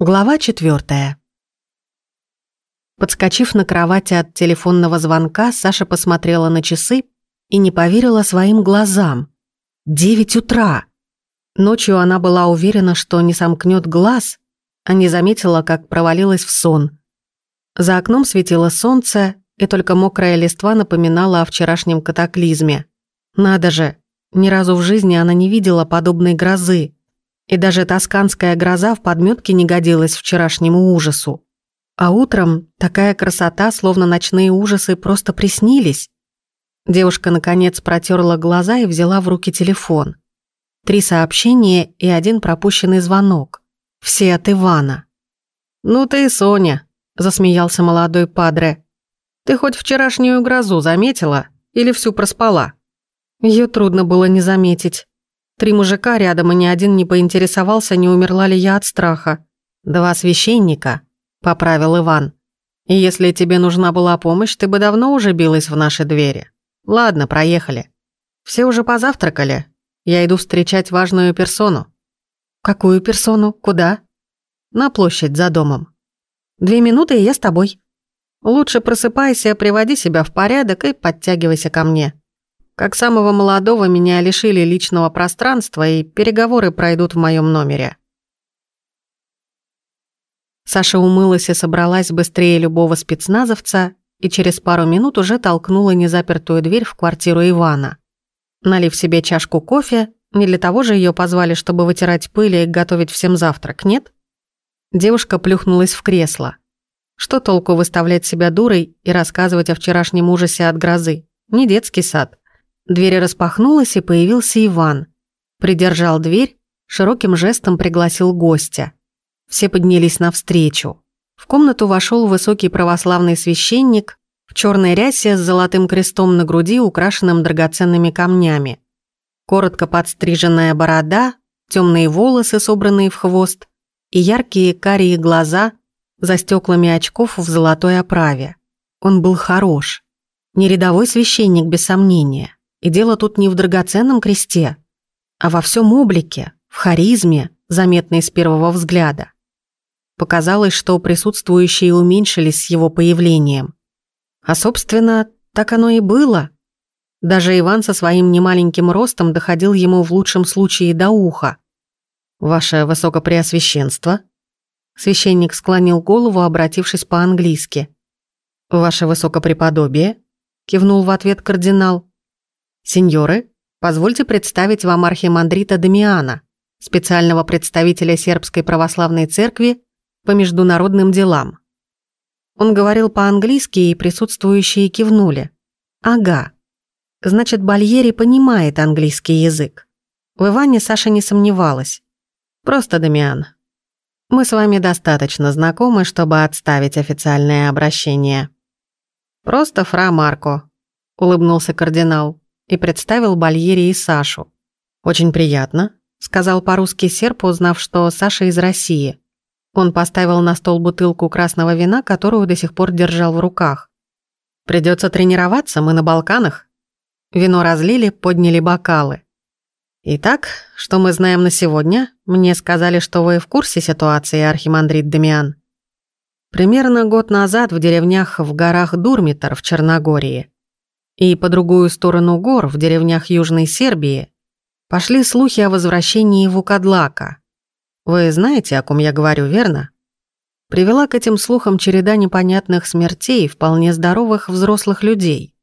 Глава четвертая. Подскочив на кровати от телефонного звонка, Саша посмотрела на часы и не поверила своим глазам. Девять утра. Ночью она была уверена, что не сомкнет глаз, а не заметила, как провалилась в сон. За окном светило солнце, и только мокрая листва напоминала о вчерашнем катаклизме. Надо же, ни разу в жизни она не видела подобной грозы. И даже тосканская гроза в подметке не годилась вчерашнему ужасу. А утром такая красота, словно ночные ужасы, просто приснились. Девушка, наконец, протерла глаза и взяла в руки телефон. Три сообщения и один пропущенный звонок. Все от Ивана. «Ну ты Соня», — засмеялся молодой падре. «Ты хоть вчерашнюю грозу заметила или всю проспала?» Ее трудно было не заметить. Три мужика рядом, и ни один не поинтересовался, не умерла ли я от страха. «Два священника», — поправил Иван. «И если тебе нужна была помощь, ты бы давно уже билась в наши двери. Ладно, проехали. Все уже позавтракали. Я иду встречать важную персону». «Какую персону? Куда?» «На площадь за домом». «Две минуты, и я с тобой». «Лучше просыпайся, приводи себя в порядок и подтягивайся ко мне». Как самого молодого меня лишили личного пространства, и переговоры пройдут в моем номере. Саша умылась и собралась быстрее любого спецназовца, и через пару минут уже толкнула незапертую дверь в квартиру Ивана. Налив себе чашку кофе, не для того же ее позвали, чтобы вытирать пыль и готовить всем завтрак, нет? Девушка плюхнулась в кресло. Что толку выставлять себя дурой и рассказывать о вчерашнем ужасе от грозы? Не детский сад. Дверь распахнулась, и появился Иван. Придержал дверь, широким жестом пригласил гостя. Все поднялись навстречу. В комнату вошел высокий православный священник в черной рясе с золотым крестом на груди, украшенным драгоценными камнями. Коротко подстриженная борода, темные волосы, собранные в хвост, и яркие карие глаза за стеклами очков в золотой оправе. Он был хорош. Не рядовой священник, без сомнения. И дело тут не в драгоценном кресте, а во всем облике, в харизме, заметной с первого взгляда. Показалось, что присутствующие уменьшились с его появлением. А, собственно, так оно и было. Даже Иван со своим немаленьким ростом доходил ему в лучшем случае до уха. «Ваше Высокопреосвященство?» Священник склонил голову, обратившись по-английски. «Ваше Высокопреподобие?» кивнул в ответ кардинал. «Сеньоры, позвольте представить вам архимандрита Дамиана, специального представителя Сербской Православной Церкви по международным делам». Он говорил по-английски, и присутствующие кивнули. «Ага. Значит, Бальери понимает английский язык». В Иване Саша не сомневалась. «Просто Дамиан. Мы с вами достаточно знакомы, чтобы отставить официальное обращение». «Просто фра Марко», — улыбнулся кардинал и представил Бальери и Сашу. «Очень приятно», — сказал по-русски серп, узнав, что Саша из России. Он поставил на стол бутылку красного вина, которую до сих пор держал в руках. «Придется тренироваться, мы на Балканах». Вино разлили, подняли бокалы. «Итак, что мы знаем на сегодня? Мне сказали, что вы в курсе ситуации, архимандрит Дамиан». Примерно год назад в деревнях в горах Дурмитер в Черногории и по другую сторону гор, в деревнях Южной Сербии, пошли слухи о возвращении Вукадлака. Вы знаете, о ком я говорю, верно? Привела к этим слухам череда непонятных смертей вполне здоровых взрослых людей.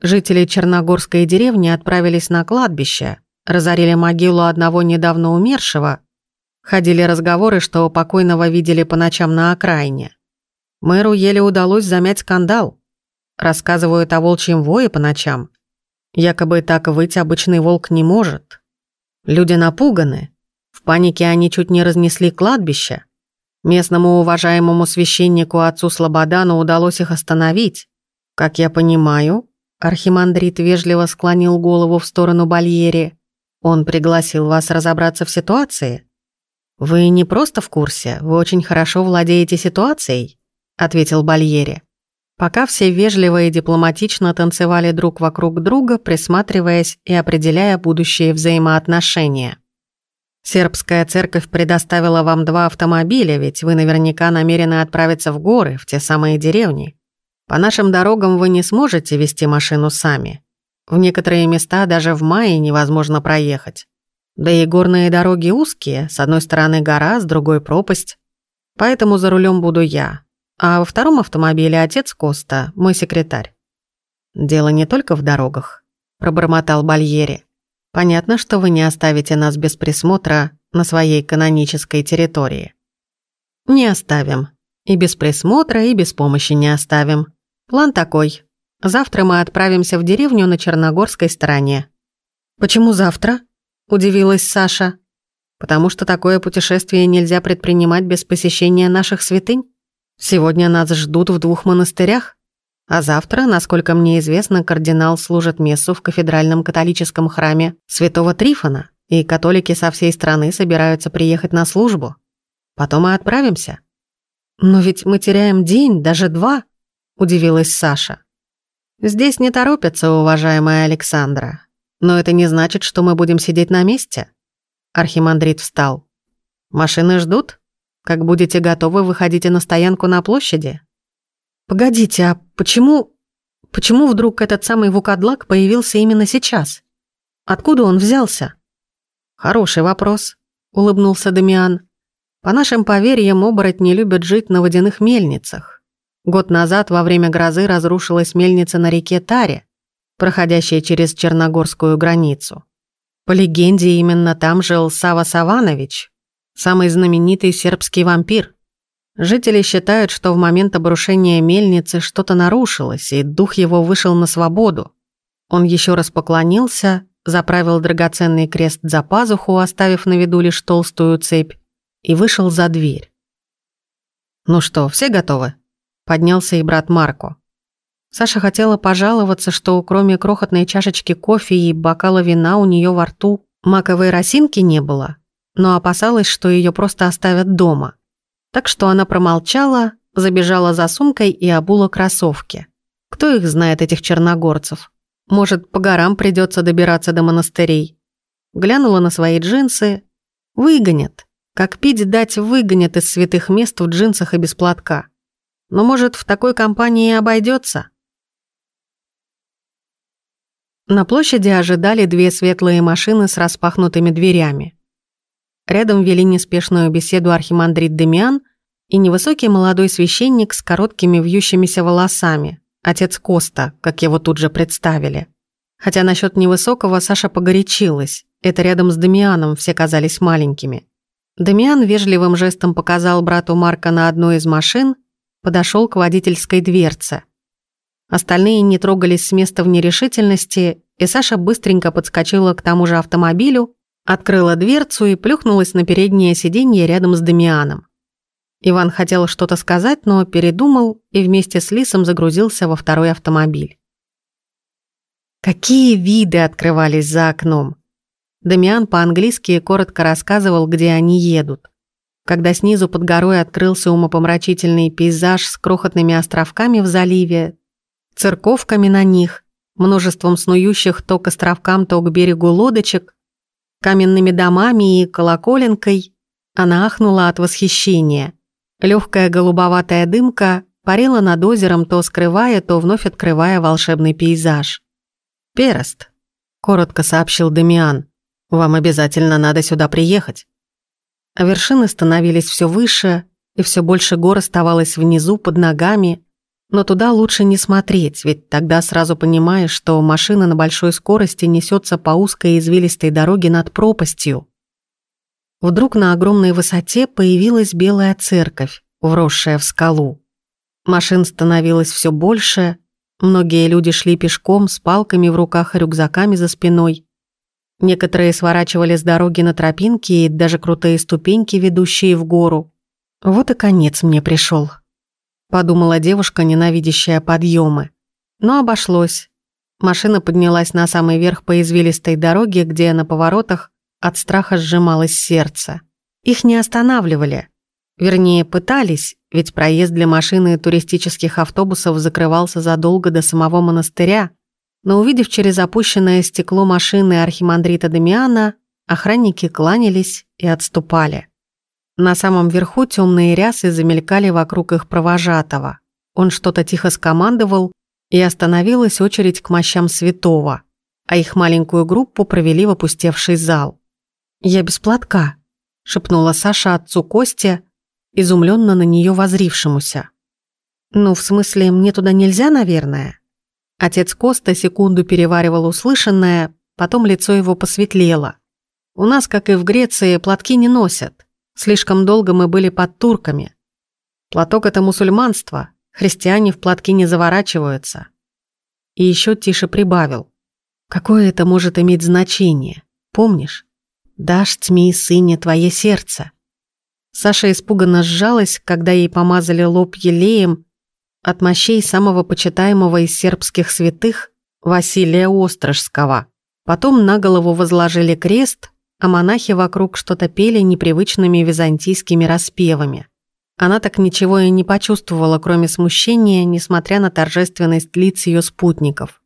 Жители Черногорской деревни отправились на кладбище, разорили могилу одного недавно умершего, ходили разговоры, что покойного видели по ночам на окраине. Мэру еле удалось замять скандал. Рассказывают о волчьем вое по ночам. Якобы так выйти обычный волк не может. Люди напуганы. В панике они чуть не разнесли кладбище. Местному уважаемому священнику отцу Слободану удалось их остановить. Как я понимаю, архимандрит вежливо склонил голову в сторону Бальери. Он пригласил вас разобраться в ситуации. Вы не просто в курсе, вы очень хорошо владеете ситуацией, ответил Бальери пока все вежливо и дипломатично танцевали друг вокруг друга, присматриваясь и определяя будущие взаимоотношения. Сербская церковь предоставила вам два автомобиля, ведь вы наверняка намерены отправиться в горы, в те самые деревни. По нашим дорогам вы не сможете вести машину сами. В некоторые места даже в мае невозможно проехать. Да и горные дороги узкие, с одной стороны гора, с другой пропасть. Поэтому за рулем буду я. А во втором автомобиле отец Коста, мой секретарь. Дело не только в дорогах, пробормотал Бальери. Понятно, что вы не оставите нас без присмотра на своей канонической территории. Не оставим. И без присмотра, и без помощи не оставим. План такой. Завтра мы отправимся в деревню на Черногорской стороне. Почему завтра? Удивилась Саша. Потому что такое путешествие нельзя предпринимать без посещения наших святынь. Сегодня нас ждут в двух монастырях. А завтра, насколько мне известно, кардинал служит мессу в кафедральном католическом храме Святого Трифона, и католики со всей страны собираются приехать на службу. Потом мы отправимся. Но ведь мы теряем день, даже два, удивилась Саша. Здесь не торопятся, уважаемая Александра. Но это не значит, что мы будем сидеть на месте. Архимандрит встал. Машины ждут? Как будете готовы, выходите на стоянку на площади. Погодите, а почему... Почему вдруг этот самый Вукадлак появился именно сейчас? Откуда он взялся? Хороший вопрос, улыбнулся Дамиан. По нашим поверьям, оборотни любят жить на водяных мельницах. Год назад во время грозы разрушилась мельница на реке Таре, проходящая через Черногорскую границу. По легенде, именно там жил Сава Саванович, самый знаменитый сербский вампир. Жители считают, что в момент обрушения мельницы что-то нарушилось, и дух его вышел на свободу. Он еще раз поклонился, заправил драгоценный крест за пазуху, оставив на виду лишь толстую цепь, и вышел за дверь. «Ну что, все готовы?» Поднялся и брат Марко. Саша хотела пожаловаться, что кроме крохотной чашечки кофе и бокала вина у нее во рту маковой росинки не было, но опасалась, что ее просто оставят дома. Так что она промолчала, забежала за сумкой и обула кроссовки. Кто их знает, этих черногорцев? Может, по горам придется добираться до монастырей. Глянула на свои джинсы. Выгонят. Как пить дать выгонят из святых мест в джинсах и без платка. Но, может, в такой компании обойдется. На площади ожидали две светлые машины с распахнутыми дверями. Рядом вели неспешную беседу архимандрит Демиан и невысокий молодой священник с короткими вьющимися волосами, отец Коста, как его тут же представили. Хотя насчет невысокого Саша погорячилась, это рядом с Демианом все казались маленькими. Демиан вежливым жестом показал брату Марка на одну из машин, подошел к водительской дверце. Остальные не трогались с места в нерешительности, и Саша быстренько подскочила к тому же автомобилю, Открыла дверцу и плюхнулась на переднее сиденье рядом с Дамианом. Иван хотел что-то сказать, но передумал и вместе с Лисом загрузился во второй автомобиль. Какие виды открывались за окном! Дамиан по-английски коротко рассказывал, где они едут. Когда снизу под горой открылся умопомрачительный пейзаж с крохотными островками в заливе, церковками на них, множеством снующих то к островкам, то к берегу лодочек, каменными домами и колоколенкой, она ахнула от восхищения. Легкая голубоватая дымка парила над озером, то скрывая, то вновь открывая волшебный пейзаж. «Перест», — коротко сообщил Демиан, — «вам обязательно надо сюда приехать». Вершины становились все выше, и все больше гор оставалось внизу, под ногами, но туда лучше не смотреть, ведь тогда сразу понимаешь, что машина на большой скорости несется по узкой извилистой дороге над пропастью. Вдруг на огромной высоте появилась белая церковь, вросшая в скалу. Машин становилось все больше, многие люди шли пешком с палками в руках и рюкзаками за спиной. Некоторые сворачивали с дороги на тропинки и даже крутые ступеньки, ведущие в гору. Вот и конец мне пришел подумала девушка, ненавидящая подъемы. Но обошлось. Машина поднялась на самый верх по извилистой дороге, где на поворотах от страха сжималось сердце. Их не останавливали. Вернее, пытались, ведь проезд для машины и туристических автобусов закрывался задолго до самого монастыря. Но увидев через опущенное стекло машины архимандрита Дамиана, охранники кланялись и отступали. На самом верху темные рясы замелькали вокруг их провожатого. Он что-то тихо скомандовал, и остановилась очередь к мощам святого, а их маленькую группу провели в опустевший зал. «Я без платка», — шепнула Саша отцу Косте, изумленно на нее возрившемуся. «Ну, в смысле, мне туда нельзя, наверное?» Отец Коста секунду переваривал услышанное, потом лицо его посветлело. «У нас, как и в Греции, платки не носят. Слишком долго мы были под турками. Платок — это мусульманство, христиане в платки не заворачиваются». И еще тише прибавил. «Какое это может иметь значение? Помнишь? Дашь тьме, сыне, твое сердце». Саша испуганно сжалась, когда ей помазали лоб елеем от мощей самого почитаемого из сербских святых Василия Острожского. Потом на голову возложили крест, а монахи вокруг что-то пели непривычными византийскими распевами. Она так ничего и не почувствовала, кроме смущения, несмотря на торжественность лиц ее спутников.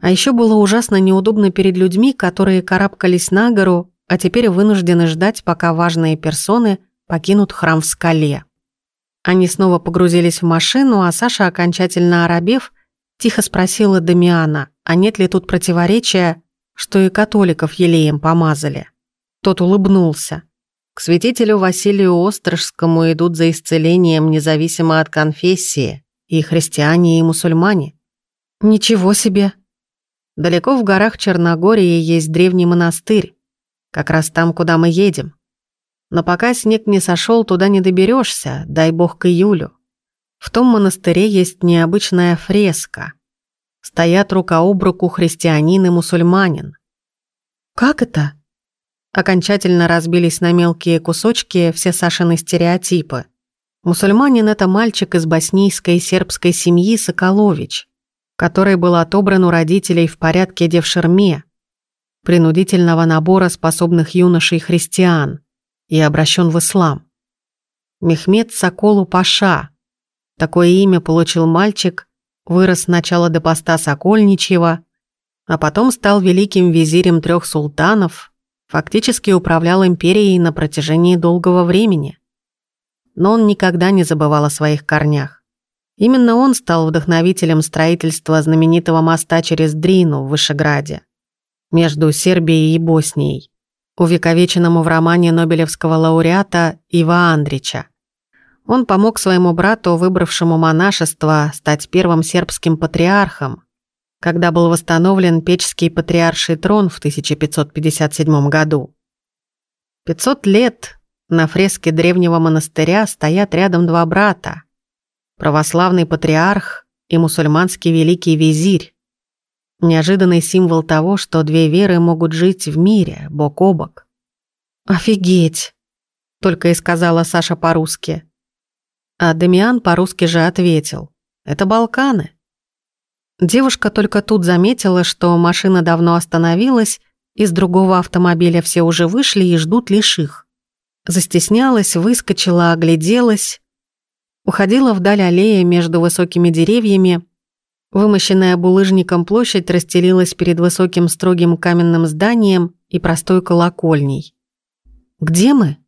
А еще было ужасно неудобно перед людьми, которые карабкались на гору, а теперь вынуждены ждать, пока важные персоны покинут храм в скале. Они снова погрузились в машину, а Саша, окончательно оробев, тихо спросила Дамиана, а нет ли тут противоречия, что и католиков елеем помазали. Тот улыбнулся. К святителю Василию Острожскому идут за исцелением независимо от конфессии, и христиане, и мусульмане. Ничего себе. Далеко в горах Черногории есть древний монастырь, как раз там, куда мы едем. Но пока снег не сошел, туда не доберешься, дай бог к июлю. В том монастыре есть необычная фреска. Стоят рука об руку христианин и мусульманин. Как это? Окончательно разбились на мелкие кусочки все Сашины стереотипы. Мусульманин – это мальчик из боснийской сербской семьи Соколович, который был отобран у родителей в порядке девшерме, принудительного набора способных юношей-христиан – и обращен в ислам. Мехмед Соколу Паша. Такое имя получил мальчик, вырос сначала до поста Сокольничьего, а потом стал великим визирем трех султанов, фактически управлял империей на протяжении долгого времени. Но он никогда не забывал о своих корнях. Именно он стал вдохновителем строительства знаменитого моста через Дрину в Вышеграде между Сербией и Боснией увековеченному в романе Нобелевского лауреата Ива Андрича. Он помог своему брату, выбравшему монашество, стать первым сербским патриархом, когда был восстановлен Печский патриарший трон в 1557 году. 500 лет на фреске древнего монастыря стоят рядом два брата – православный патриарх и мусульманский великий визирь, Неожиданный символ того, что две веры могут жить в мире, бок о бок. «Офигеть!» — только и сказала Саша по-русски. А Дамиан по-русски же ответил. «Это Балканы». Девушка только тут заметила, что машина давно остановилась, из другого автомобиля все уже вышли и ждут лишь их. Застеснялась, выскочила, огляделась. Уходила вдаль аллея между высокими деревьями, Вымощенная булыжником площадь расстелилась перед высоким строгим каменным зданием и простой колокольней. «Где мы?»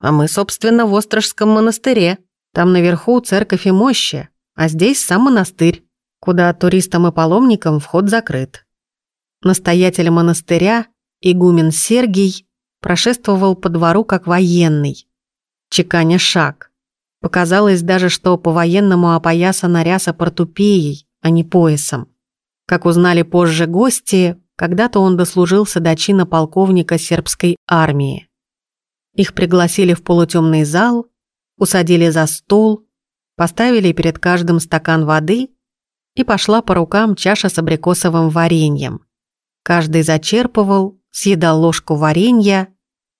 «А мы, собственно, в Острожском монастыре. Там наверху церковь и мощи, а здесь сам монастырь, куда туристам и паломникам вход закрыт». Настоятель монастыря, игумен Сергий, прошествовал по двору как военный, чеканя шаг. Показалось даже, что по-военному опоясана ряса портупеей, а не поясом. Как узнали позже гости, когда-то он дослужился до чина полковника сербской армии. Их пригласили в полутемный зал, усадили за стол, поставили перед каждым стакан воды и пошла по рукам чаша с абрикосовым вареньем. Каждый зачерпывал, съедал ложку варенья,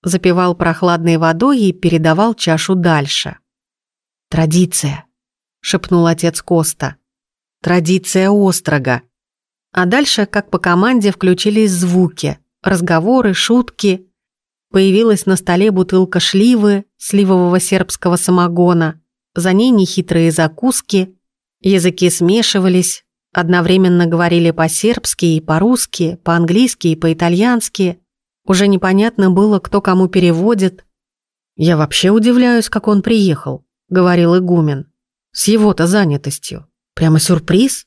запивал прохладной водой и передавал чашу дальше. «Традиция», — шепнул отец Коста. Традиция острога. А дальше, как по команде, включились звуки, разговоры, шутки. Появилась на столе бутылка шливы, сливового сербского самогона. За ней нехитрые закуски. Языки смешивались, одновременно говорили по-сербски и по-русски, по-английски и по-итальянски. Уже непонятно было, кто кому переводит. «Я вообще удивляюсь, как он приехал», — говорил игумен. «С его-то занятостью. Прямо сюрприз?»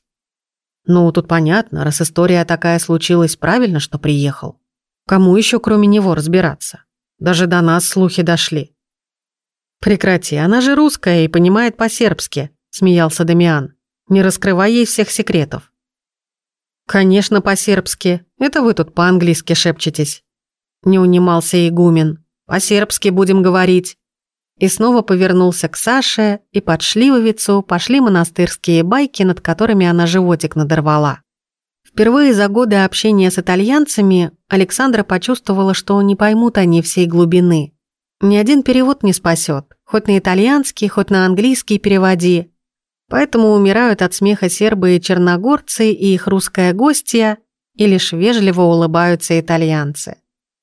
«Ну, тут понятно, раз история такая случилась, правильно, что приехал. Кому еще, кроме него, разбираться? Даже до нас слухи дошли». «Прекрати, она же русская и понимает по-сербски», — смеялся Дамиан. «Не раскрывай ей всех секретов». «Конечно, по-сербски. Это вы тут по-английски шепчетесь». Не унимался игумен. «По-сербски будем говорить». И снова повернулся к Саше, и под Шливовицу пошли монастырские байки, над которыми она животик надорвала. Впервые за годы общения с итальянцами Александра почувствовала, что не поймут они всей глубины. Ни один перевод не спасет, хоть на итальянский, хоть на английский переводи. Поэтому умирают от смеха сербы и черногорцы и их русская гостья, и лишь вежливо улыбаются итальянцы.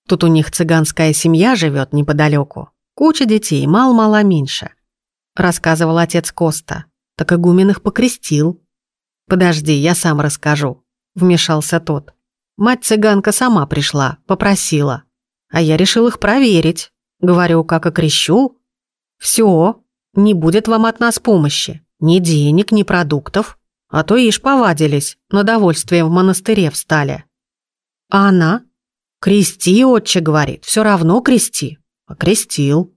Тут у них цыганская семья живет неподалеку. Куча детей, мал-мало меньше. Рассказывал отец Коста. Так игумен их покрестил. «Подожди, я сам расскажу», — вмешался тот. Мать-цыганка сама пришла, попросила. А я решил их проверить. Говорю, как окрещу. Все, не будет вам от нас помощи. Ни денег, ни продуктов. А то ишь повадились, на довольствие в монастыре встали. А она? Крести, отче, говорит, все равно крести. Окрестил.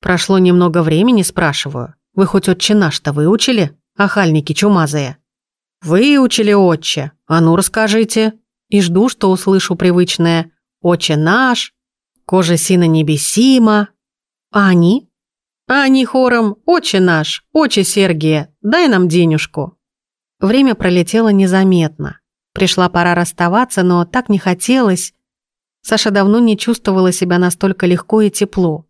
Прошло немного времени, спрашиваю. Вы хоть отче наш-то выучили, охальники чумазые? Выучили, отче. А ну расскажите. И жду, что услышу привычное «Отче наш», «Кожа сина небесима». А они? А они хором «Отче наш, отче Сергия, дай нам денежку». Время пролетело незаметно. Пришла пора расставаться, но так не хотелось. Саша давно не чувствовала себя настолько легко и тепло.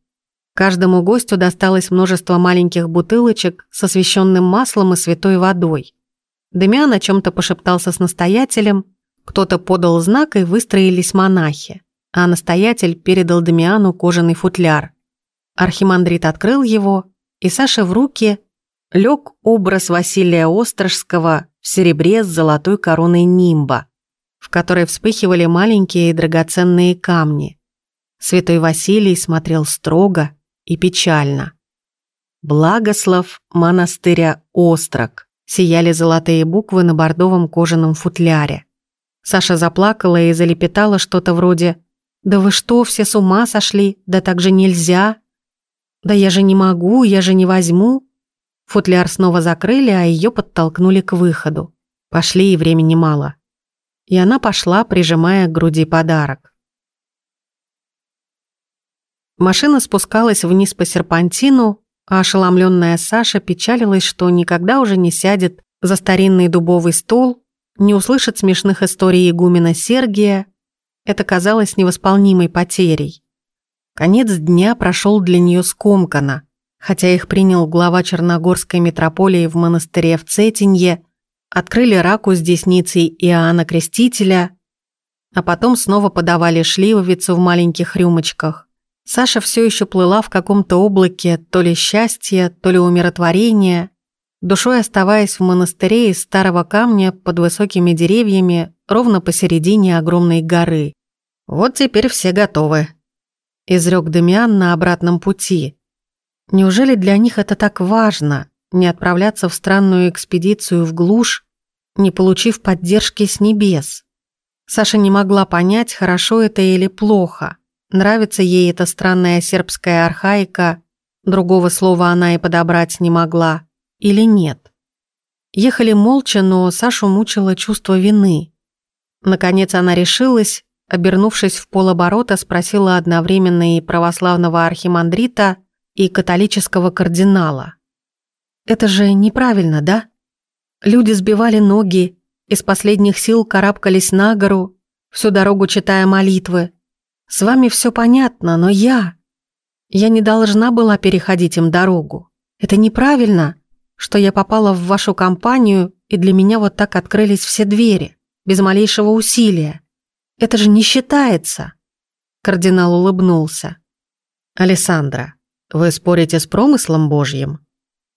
Каждому гостю досталось множество маленьких бутылочек с освященным маслом и святой водой. Демиан о чем-то пошептался с настоятелем, кто-то подал знак и выстроились монахи, а настоятель передал Демиану кожаный футляр. Архимандрит открыл его, и Саше в руки лег образ Василия Острожского в серебре с золотой короной нимба, в которой вспыхивали маленькие драгоценные камни. Святой Василий смотрел строго и печально. «Благослов монастыря Острог», сияли золотые буквы на бордовом кожаном футляре. Саша заплакала и залепетала что-то вроде «Да вы что, все с ума сошли? Да так же нельзя!» «Да я же не могу, я же не возьму». Футляр снова закрыли, а ее подтолкнули к выходу. Пошли, и времени мало. И она пошла, прижимая к груди подарок. Машина спускалась вниз по серпантину, а ошеломленная Саша печалилась, что никогда уже не сядет за старинный дубовый стол, не услышит смешных историй игумена Сергия. Это казалось невосполнимой потерей. Конец дня прошел для нее скомканно, хотя их принял глава Черногорской митрополии в монастыре в Цетинье, открыли раку с десницей Иоанна Крестителя, а потом снова подавали шливовицу в маленьких рюмочках. Саша все еще плыла в каком-то облаке то ли счастья, то ли умиротворения, душой оставаясь в монастыре из старого камня под высокими деревьями ровно посередине огромной горы. Вот теперь все готовы изрек Демиан на обратном пути. Неужели для них это так важно, не отправляться в странную экспедицию в глушь, не получив поддержки с небес? Саша не могла понять, хорошо это или плохо. Нравится ей эта странная сербская архаика, другого слова она и подобрать не могла, или нет. Ехали молча, но Сашу мучило чувство вины. Наконец она решилась Обернувшись в полоборота, спросила одновременно и православного архимандрита, и католического кардинала. «Это же неправильно, да? Люди сбивали ноги, из последних сил карабкались на гору, всю дорогу читая молитвы. С вами все понятно, но я... Я не должна была переходить им дорогу. Это неправильно, что я попала в вашу компанию, и для меня вот так открылись все двери, без малейшего усилия. Это же не считается!» Кардинал улыбнулся. «Алессандра, вы спорите с промыслом Божьим?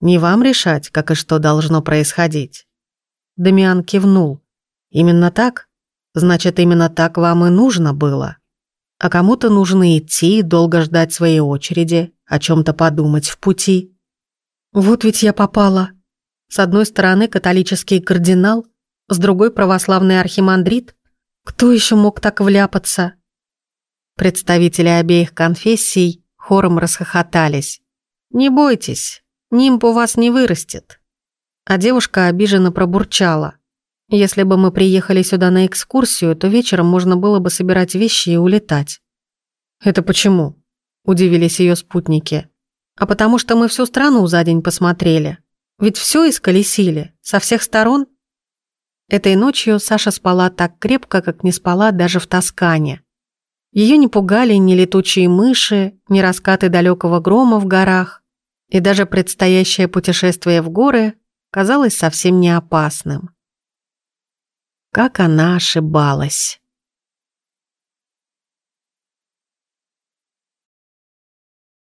Не вам решать, как и что должно происходить». Дамиан кивнул. «Именно так? Значит, именно так вам и нужно было?» А кому-то нужно идти, долго ждать своей очереди, о чем то подумать в пути. Вот ведь я попала. С одной стороны католический кардинал, с другой православный архимандрит. Кто еще мог так вляпаться? Представители обеих конфессий хором расхохотались. «Не бойтесь, нимб у вас не вырастет». А девушка обиженно пробурчала. «Если бы мы приехали сюда на экскурсию, то вечером можно было бы собирать вещи и улетать». «Это почему?» – удивились ее спутники. «А потому что мы всю страну за день посмотрели. Ведь все исколесили, со всех сторон». Этой ночью Саша спала так крепко, как не спала даже в Тоскане. Ее не пугали ни летучие мыши, ни раскаты далекого грома в горах, и даже предстоящее путешествие в горы казалось совсем не опасным. Как она ошибалась.